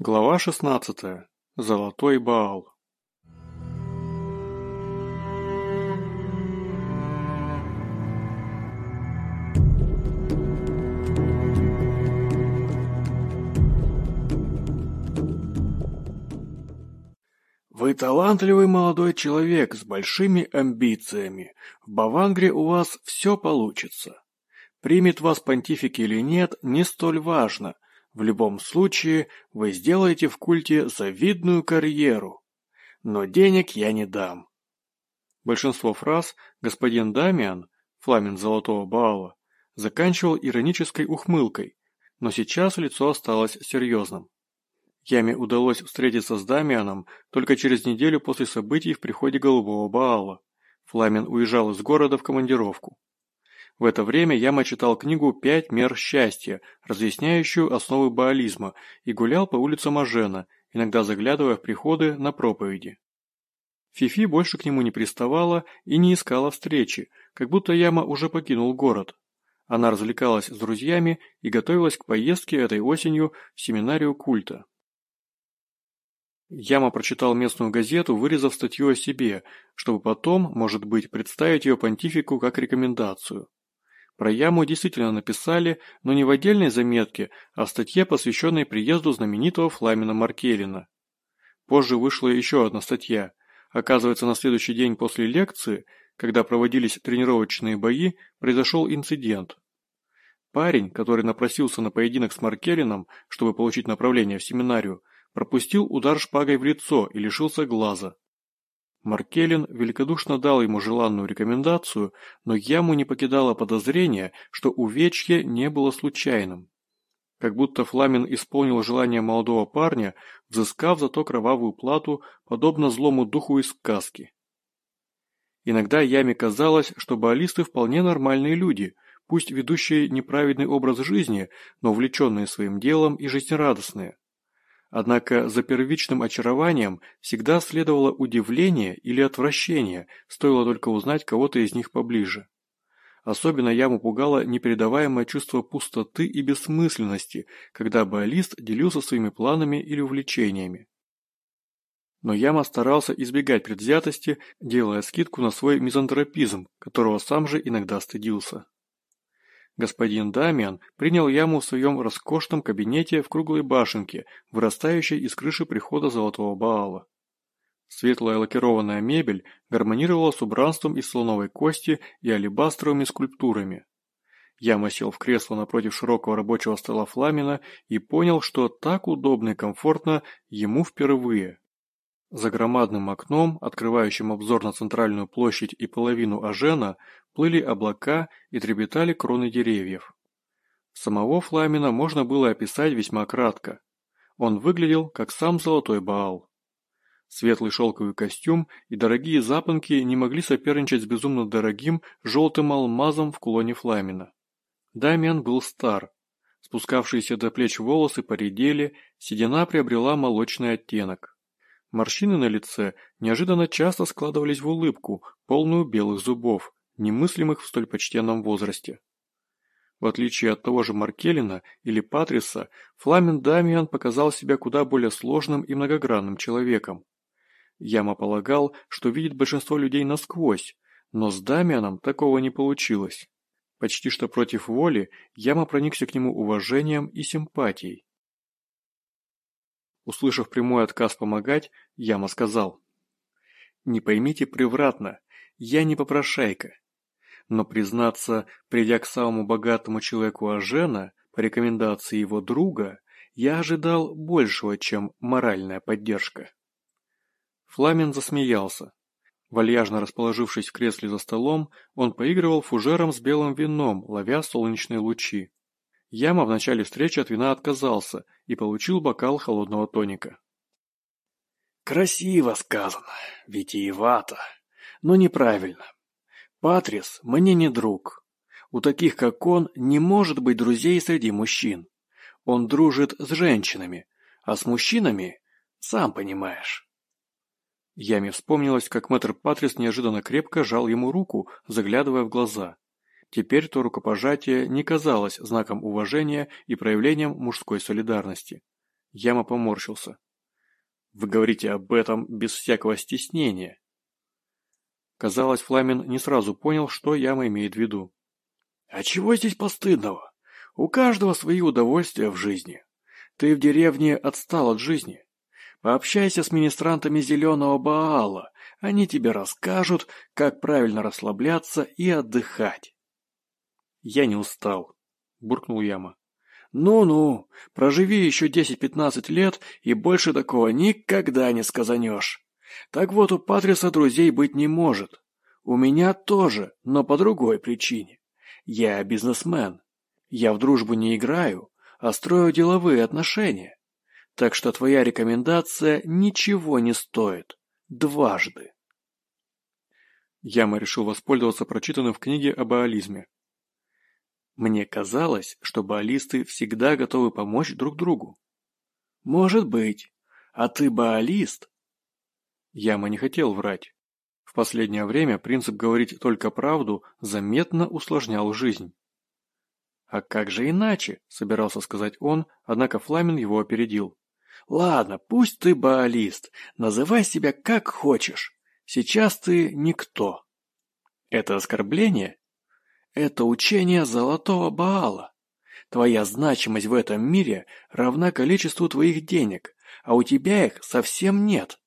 Глава шестнадцатая. Золотой Баал. Вы талантливый молодой человек с большими амбициями. В Бавангре у вас все получится. Примет вас понтифик или нет, не столь важно. В любом случае, вы сделаете в культе завидную карьеру. Но денег я не дам. Большинство фраз господин Дамиан, фламен Золотого Баала, заканчивал иронической ухмылкой, но сейчас лицо осталось серьезным. Яме удалось встретиться с Дамианом только через неделю после событий в приходе Голубого Баала. Фламен уезжал из города в командировку. В это время Яма читал книгу «Пять мер счастья», разъясняющую основы баализма, и гулял по улицам Ажена, иногда заглядывая в приходы на проповеди. Фифи больше к нему не приставала и не искала встречи, как будто Яма уже покинул город. Она развлекалась с друзьями и готовилась к поездке этой осенью в семинарию культа. Яма прочитал местную газету, вырезав статью о себе, чтобы потом, может быть, представить ее понтифику как рекомендацию. Про яму действительно написали, но не в отдельной заметке, а в статье, посвященной приезду знаменитого Фламина Маркелина. Позже вышла еще одна статья. Оказывается, на следующий день после лекции, когда проводились тренировочные бои, произошел инцидент. Парень, который напросился на поединок с Маркелином, чтобы получить направление в семинарию, пропустил удар шпагой в лицо и лишился глаза. Маркелин великодушно дал ему желанную рекомендацию, но яму не покидало подозрение, что увечье не было случайным. Как будто Фламин исполнил желание молодого парня, взыскав зато кровавую плату, подобно злому духу из сказки. Иногда Яме казалось, что баллисты вполне нормальные люди, пусть ведущие неправедный образ жизни, но увлеченные своим делом и жизнерадостные. Однако за первичным очарованием всегда следовало удивление или отвращение, стоило только узнать кого-то из них поближе. Особенно яму пугало непередаваемое чувство пустоты и бессмысленности, когда баллист делился своими планами или увлечениями. Но Яма старался избегать предвзятости, делая скидку на свой мизантропизм, которого сам же иногда стыдился. Господин Дамиан принял яму в своем роскошном кабинете в круглой башенке, вырастающей из крыши прихода Золотого Баала. Светлая лакированная мебель гармонировала с убранством из слоновой кости и алебастровыми скульптурами. Яма сел в кресло напротив широкого рабочего стола Фламина и понял, что так удобно и комфортно ему впервые. За громадным окном, открывающим обзор на центральную площадь и половину Ажена, плыли облака и трепетали кроны деревьев. Самого Фламина можно было описать весьма кратко. Он выглядел, как сам Золотой Баал. Светлый шелковый костюм и дорогие запонки не могли соперничать с безумно дорогим желтым алмазом в кулоне Фламина. Дамиан был стар. Спускавшиеся до плеч волосы поредели, седина приобрела молочный оттенок. Морщины на лице неожиданно часто складывались в улыбку, полную белых зубов, немыслимых в столь почтенном возрасте. В отличие от того же Маркелина или Патриса, Фламен Дамиан показал себя куда более сложным и многогранным человеком. Яма полагал, что видит большинство людей насквозь, но с Дамианом такого не получилось. Почти что против воли Яма проникся к нему уважением и симпатией. Услышав прямой отказ помогать, Яма сказал. «Не поймите превратно, я не попрошайка. Но, признаться, придя к самому богатому человеку Ажена, по рекомендации его друга, я ожидал большего, чем моральная поддержка». Фламен засмеялся. Вальяжно расположившись в кресле за столом, он поигрывал фужером с белым вином, ловя солнечные лучи. Яма в начале встречи от вина отказался и получил бокал холодного тоника. Красиво сказано, витиевато, но неправильно. Патрис мне не друг. У таких, как он, не может быть друзей среди мужчин. Он дружит с женщинами, а с мужчинами, сам понимаешь. Яме вспомнилось, как мэтр Патрис неожиданно крепко жал ему руку, заглядывая в глаза. Теперь то рукопожатие не казалось знаком уважения и проявлением мужской солидарности. Яма поморщился. Вы говорите об этом без всякого стеснения. Казалось, Фламин не сразу понял, что Яма имеет в виду. А чего здесь постыдного? У каждого свои удовольствия в жизни. Ты в деревне отстал от жизни. Пообщайся с министрантами Зеленого Баала, они тебе расскажут, как правильно расслабляться и отдыхать. Я не устал, буркнул Яма. Ну-ну, проживи еще 10-15 лет, и больше такого никогда не сказанешь. Так вот, у Патриса друзей быть не может. У меня тоже, но по другой причине. Я бизнесмен. Я в дружбу не играю, а строю деловые отношения. Так что твоя рекомендация ничего не стоит. Дважды. Яма решил воспользоваться прочитанным в книге об аализме. Мне казалось, что баалисты всегда готовы помочь друг другу. Может быть. А ты баалист? Яма не хотел врать. В последнее время принцип говорить только правду заметно усложнял жизнь. «А как же иначе?» – собирался сказать он, однако Фламин его опередил. «Ладно, пусть ты баалист, называй себя как хочешь. Сейчас ты никто». «Это оскорбление?» «Это учение золотого Баала. Твоя значимость в этом мире равна количеству твоих денег, а у тебя их совсем нет.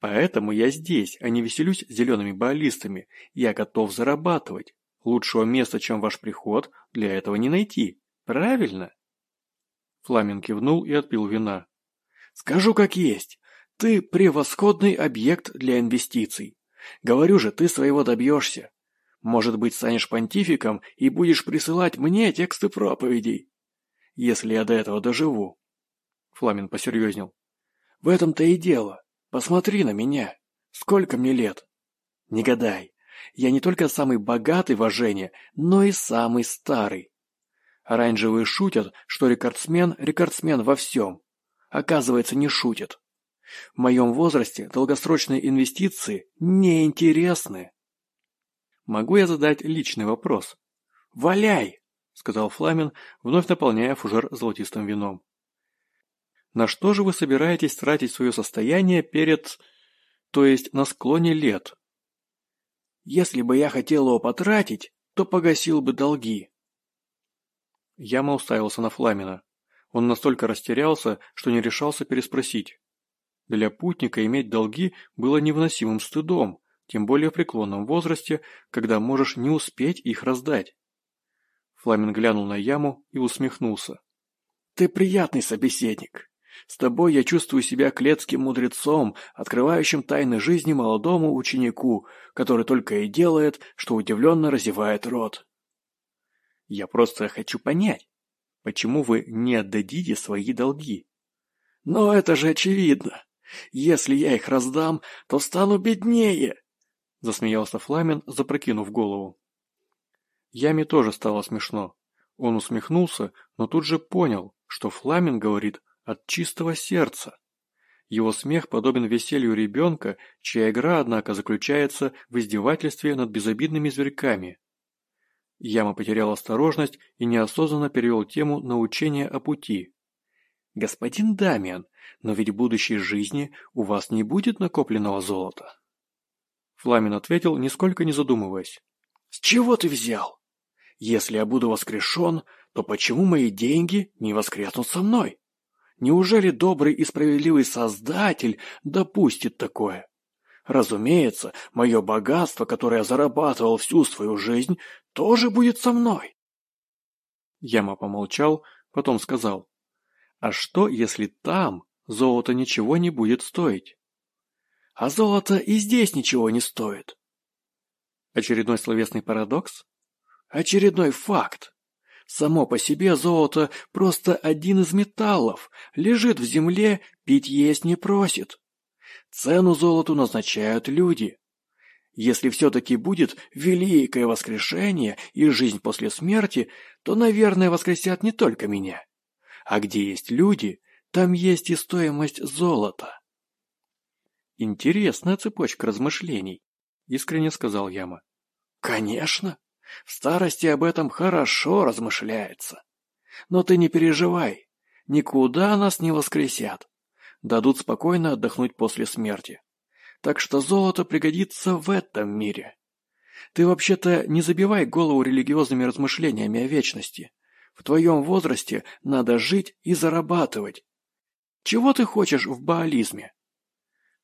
Поэтому я здесь, а не веселюсь с зелеными баалистами. Я готов зарабатывать. Лучшего места, чем ваш приход, для этого не найти. Правильно?» Фламин кивнул и отпил вина. «Скажу как есть. Ты превосходный объект для инвестиций. Говорю же, ты своего добьешься. Может быть, станешь понтификом и будешь присылать мне тексты проповедей. Если я до этого доживу». Фламин посерьезнел. «В этом-то и дело. Посмотри на меня. Сколько мне лет? Не гадай. Я не только самый богатый в Ожене, но и самый старый. Оранжевые шутят, что рекордсмен – рекордсмен во всем. Оказывается, не шутят. В моем возрасте долгосрочные инвестиции неинтересны. Могу я задать личный вопрос? «Валяй!» – сказал Фламин, вновь наполняя фужер золотистым вином. На что же вы собираетесь тратить свое состояние перед... то есть на склоне лет? Если бы я хотел его потратить, то погасил бы долги. Яма уставился на Фламина. Он настолько растерялся, что не решался переспросить. Для путника иметь долги было невыносимым стыдом, тем более в преклонном возрасте, когда можешь не успеть их раздать. Фламин глянул на яму и усмехнулся. «Ты приятный собеседник. С тобой я чувствую себя клетским мудрецом, открывающим тайны жизни молодому ученику, который только и делает, что удивленно разевает рот. Я просто хочу понять, почему вы не отдадите свои долги? Но это же очевидно. Если я их раздам, то стану беднее, засмеялся Фламин, запрокинув голову. Яме тоже стало смешно. Он усмехнулся, но тут же понял, что Фламин говорит от чистого сердца. Его смех подобен веселью ребенка, чья игра, однако, заключается в издевательстве над безобидными зверьками. Яма потерял осторожность и неосознанно перевел тему на учение о пути. «Господин Дамиан, но ведь в будущей жизни у вас не будет накопленного золота?» Фламин ответил, нисколько не задумываясь. «С чего ты взял? Если я буду воскрешен, то почему мои деньги не воскреснут со мной?» Неужели добрый и справедливый Создатель допустит такое? Разумеется, мое богатство, которое я зарабатывал всю свою жизнь, тоже будет со мной. Яма помолчал, потом сказал, «А что, если там золото ничего не будет стоить?» «А золото и здесь ничего не стоит». Очередной словесный парадокс? Очередной факт. Само по себе золото просто один из металлов, лежит в земле, пить есть не просит. Цену золоту назначают люди. Если все-таки будет великое воскрешение и жизнь после смерти, то, наверное, воскресят не только меня. А где есть люди, там есть и стоимость золота. Интересная цепочка размышлений, искренне сказал Яма. Конечно. В старости об этом хорошо размышляется. Но ты не переживай. никуда нас не воскресят. Дадут спокойно отдохнуть после смерти. Так что золото пригодится в этом мире. Ты вообще-то не забивай голову религиозными размышлениями о вечности. В твоем возрасте надо жить и зарабатывать. Чего ты хочешь в баализме?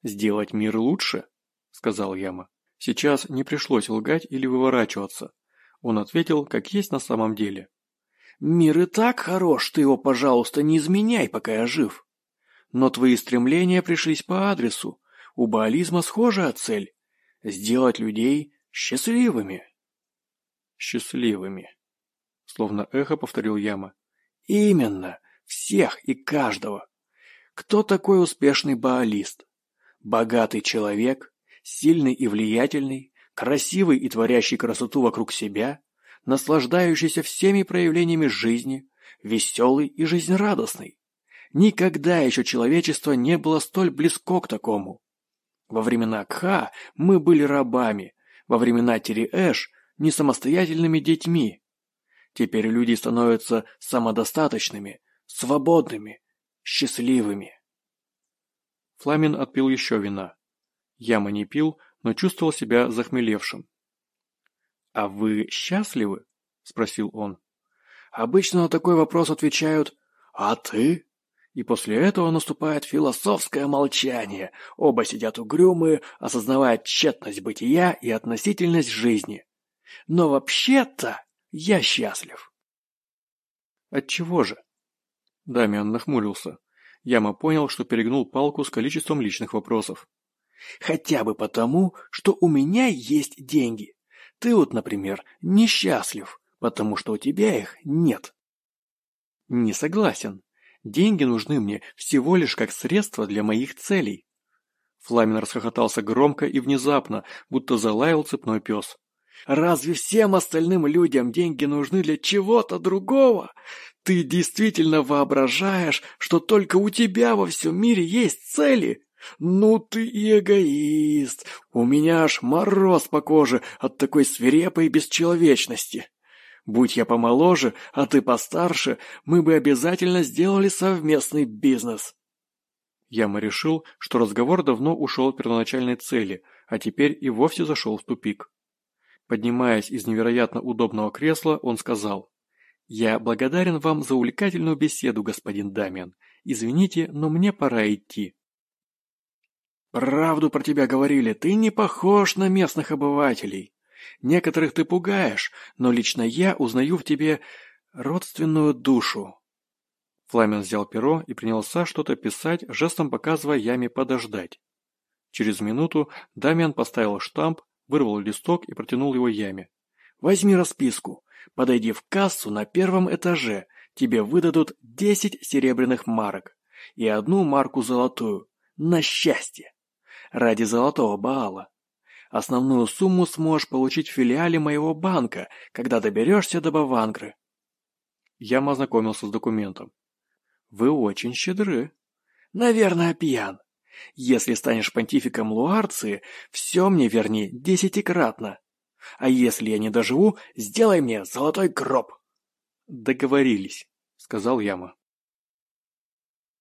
Сделать мир лучше, сказал Яма. Сейчас не пришлось лгать или выворачиваться. Он ответил, как есть на самом деле. «Мир и так хорош, ты его, пожалуйста, не изменяй, пока я жив. Но твои стремления пришлись по адресу. У баализма схожая цель – сделать людей счастливыми». «Счастливыми», – словно эхо повторил Яма. «Именно, всех и каждого. Кто такой успешный баалист? Богатый человек, сильный и влиятельный, красивый и творящий красоту вокруг себя, наслаждающийся всеми проявлениями жизни, веселый и жизнерадостный. Никогда еще человечество не было столь близко к такому. Во времена Кха мы были рабами, во времена Тириэш – не самостоятельными детьми. Теперь люди становятся самодостаточными, свободными, счастливыми. Фламин отпил еще вина. Яма не пил, но чувствовал себя захмелевшим. «А вы счастливы?» – спросил он. «Обычно на такой вопрос отвечают «А ты?» И после этого наступает философское молчание. Оба сидят угрюмые, осознавая тщетность бытия и относительность жизни. Но вообще-то я счастлив. Отчего же? Дамиан нахмурился. Яма понял, что перегнул палку с количеством личных вопросов. Хотя бы потому, что у меня есть деньги. Ты вот, например, несчастлив, потому что у тебя их нет. Не согласен. Деньги нужны мне всего лишь как средство для моих целей. Фламин расхохотался громко и внезапно, будто залаял цепной пес. Разве всем остальным людям деньги нужны для чего-то другого? Ты действительно воображаешь, что только у тебя во всем мире есть цели? «Ну ты и эгоист! У меня аж мороз по коже от такой свирепой бесчеловечности!» Будь я помоложе, а ты постарше, мы бы обязательно сделали совместный бизнес. Яма решил, что разговор давно ушел от первоначальной цели, а теперь и вовсе зашел в тупик. Поднимаясь из невероятно удобного кресла, он сказал, «Я благодарен вам за увлекательную беседу, господин Дамиан. Извините, но мне пора идти». Правду про тебя говорили, ты не похож на местных обывателей. Некоторых ты пугаешь, но лично я узнаю в тебе родственную душу. Фламен взял перо и принялся что-то писать, жестом показывая Яме подождать. Через минуту Дамиан поставил штамп, вырвал листок и протянул его Яме. «Возьми расписку. Подойди в кассу на первом этаже. Тебе выдадут десять серебряных марок и одну марку золотую. На счастье!» ради золотого Баала. Основную сумму сможешь получить в филиале моего банка, когда доберешься до Бавангры. Я ознакомился с документом. Вы очень щедры. Наверное, пьян. Если станешь понтификом Луарции, все мне верни десятикратно. А если я не доживу, сделай мне золотой гроб. Договорились, сказал Яма.